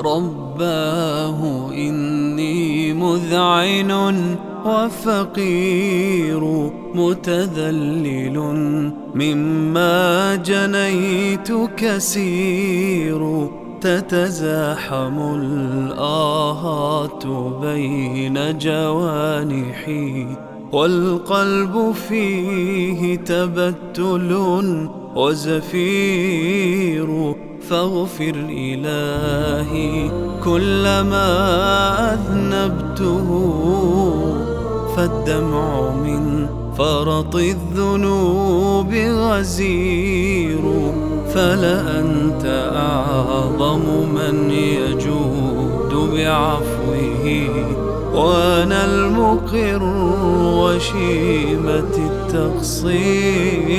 رباه إني مذعن وفقير متذلل مما جنيت كسير تتزاحم الآهات بين جوانحي والقلب فيه تبتل وزفير فاغفر إلهي كل ما أذنبته. فالدمع من فرط الذنوب غزير فلأنت أعظم من يجود بعفوه. وأنا المقر وشيمة التقصير.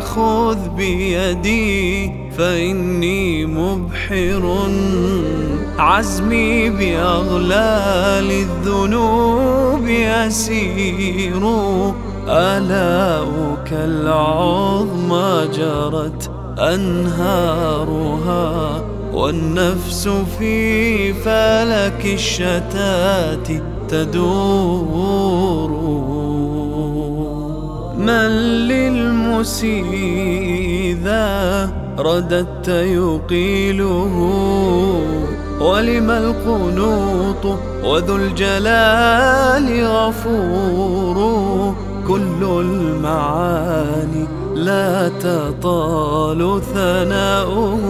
خذ بيدي فإني مبحر. عزمي بأغلال الذنوب يسير. آلاؤك العظمى جرت أنهارها والنفس في فلك الشتات تدور. من للمسيء إذا رددت يقيله ولم القنوط وذو الجلال غفور كل المعاني لا تطال ثناؤه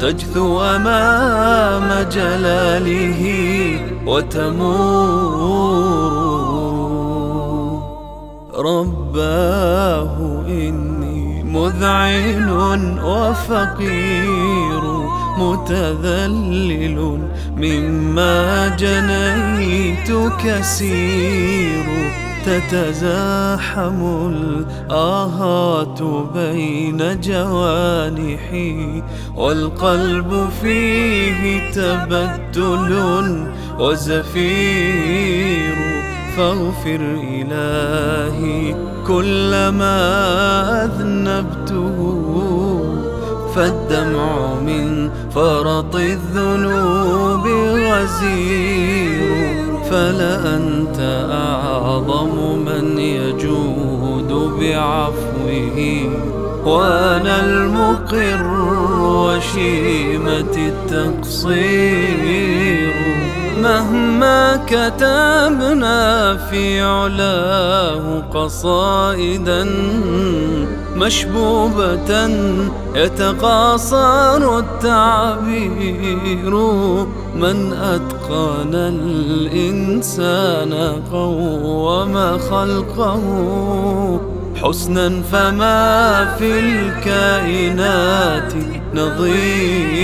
تجثو أمام جلاله وتمور رباه إني مذعن وفقير متذلل مما جنيت كسير تتزاحم الآهات بين جوانحي والقلب فيه تبدل وزفير فاغفر إلهي كل ما أذنبته فالدمع من فرط الذنوب غزير فلا أنت أعظم من يجود بعفوه وأنا المقر وشيمة التقصير. مهما ما كتبنا في علاه قصائدا مشبوبة يتقاصر التعبير من أتقن الإنسان قوم خلقه حسنا فما في الكائنات نظير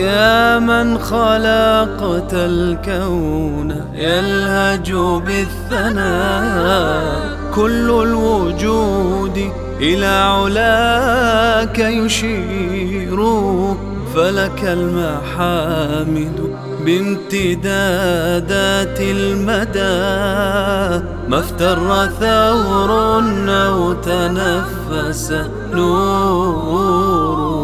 يا من خلقت الكون يلهج بالثناء كل الوجود إلى علاك يشير فلك المحامد بامتدادات المدى ما افتر ثور أو تنفس نور